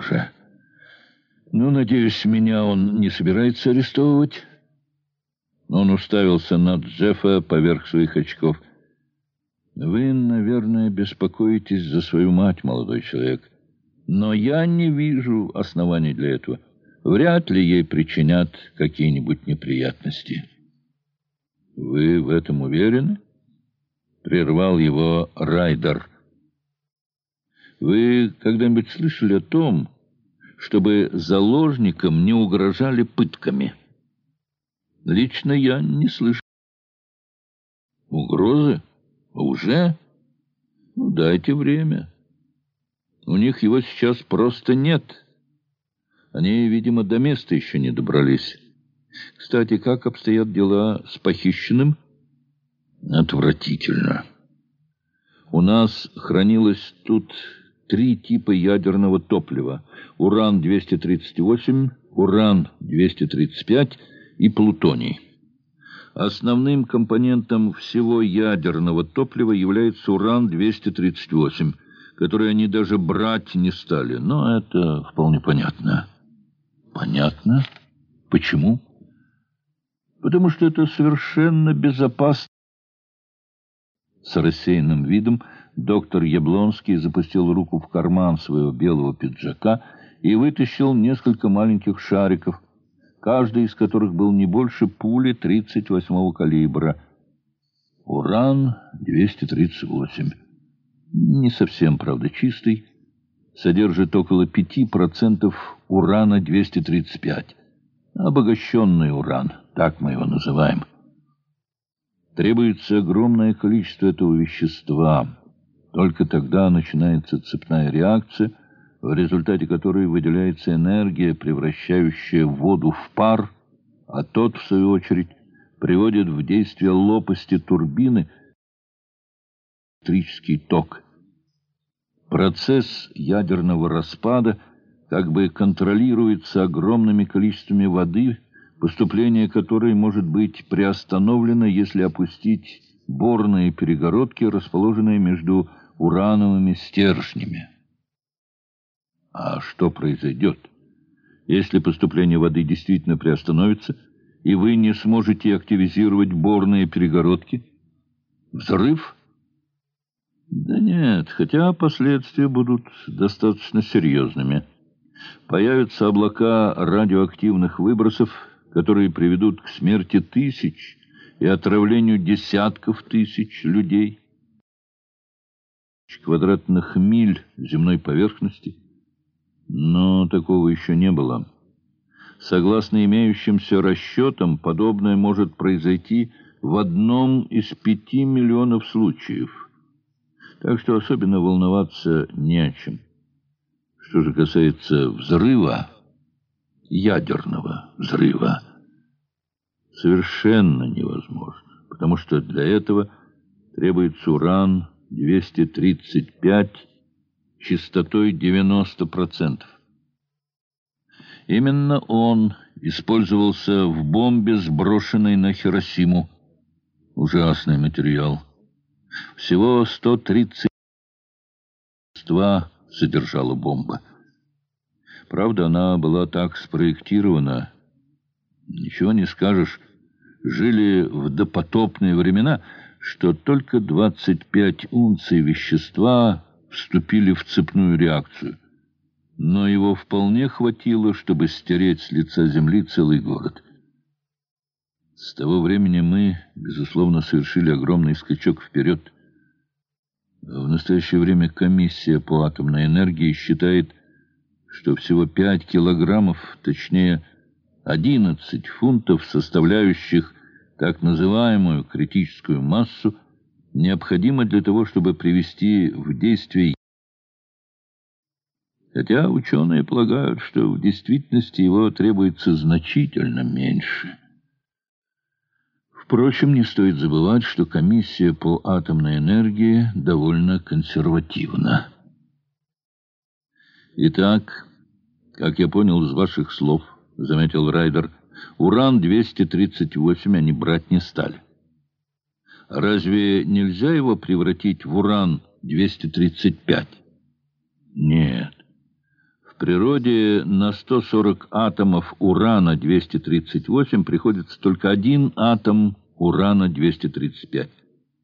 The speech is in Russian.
Боже! Ну, надеюсь, меня он не собирается арестовывать?» Он уставился на Джеффа поверх своих очков. «Вы, наверное, беспокоитесь за свою мать, молодой человек. Но я не вижу оснований для этого. Вряд ли ей причинят какие-нибудь неприятности». «Вы в этом уверены?» — прервал его Райдер. «Вы когда-нибудь слышали о том, чтобы заложникам не угрожали пытками?» Лично я не слышу. Угрозы? Уже? Ну, дайте время. У них его сейчас просто нет. Они, видимо, до места еще не добрались. Кстати, как обстоят дела с похищенным? Отвратительно. У нас хранилось тут три типа ядерного топлива. Уран-238, уран-235 и плутоний. Основным компонентом всего ядерного топлива является уран-238, который они даже брать не стали. Но это вполне понятно. Понятно? Почему? Потому что это совершенно безопасно. С рассеянным видом доктор Яблонский запустил руку в карман своего белого пиджака и вытащил несколько маленьких шариков – каждый из которых был не больше пули 38-го калибра. Уран-238. Не совсем, правда, чистый. Содержит около 5% урана-235. Обогащенный уран, так мы его называем. Требуется огромное количество этого вещества. Только тогда начинается цепная реакция – в результате которой выделяется энергия, превращающая воду в пар, а тот, в свою очередь, приводит в действие лопасти турбины электрический ток. Процесс ядерного распада как бы контролируется огромными количествами воды, поступление которой может быть приостановлено, если опустить борные перегородки, расположенные между урановыми стержнями. А что произойдет, если поступление воды действительно приостановится, и вы не сможете активизировать борные перегородки? Взрыв? Да нет, хотя последствия будут достаточно серьезными. Появятся облака радиоактивных выбросов, которые приведут к смерти тысяч и отравлению десятков тысяч людей. Квадратных миль земной поверхности — но такого еще не было. Согласно имеющимся расчетам, подобное может произойти в одном из пяти миллионов случаев. Так что особенно волноваться не о чем. Что же касается взрыва, ядерного взрыва, совершенно невозможно, потому что для этого требуется уран-235 частотой 90%. Именно он использовался в бомбе, сброшенной на Хиросиму. Ужасный материал. Всего 132 содержала бомба. Правда, она была так спроектирована. Ничего не скажешь. Жили в допотопные времена, что только 25 унций вещества вступили в цепную реакцию. Но его вполне хватило, чтобы стереть с лица земли целый город. С того времени мы, безусловно, совершили огромный скачок вперед. В настоящее время комиссия по атомной энергии считает, что всего 5 килограммов, точнее 11 фунтов, составляющих так называемую критическую массу, необходимо для того, чтобы привести в действие хотя ученые полагают, что в действительности его требуется значительно меньше. Впрочем, не стоит забывать, что комиссия по атомной энергии довольно консервативна. Итак, как я понял из ваших слов, заметил Райдер, уран-238 они брать не стали. Разве нельзя его превратить в уран-235? Нет природе на 140 атомов урана-238 приходится только один атом урана-235.